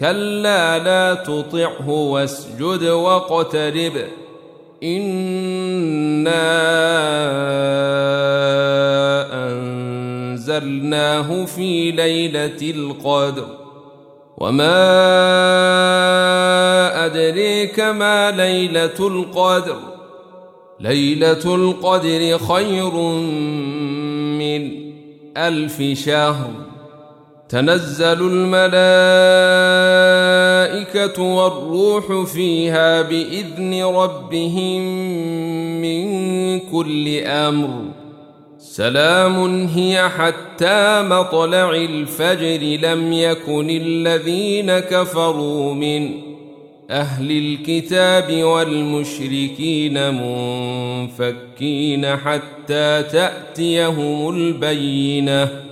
كلا لا تطعه واسجد واقترب. إنا أنزلناه في ليلة القدر. وما أدريك ما ليلة القدر. ليلة القدر خير من ألف شهر. تنزل الملائكة والروح فيها بإذن ربهم من كل أمر. سلام هي حتى مطلع الفجر لم يكن الذين كفروا من أهل الكتاب والمشركين منفكين حتى تأتيهم البينة.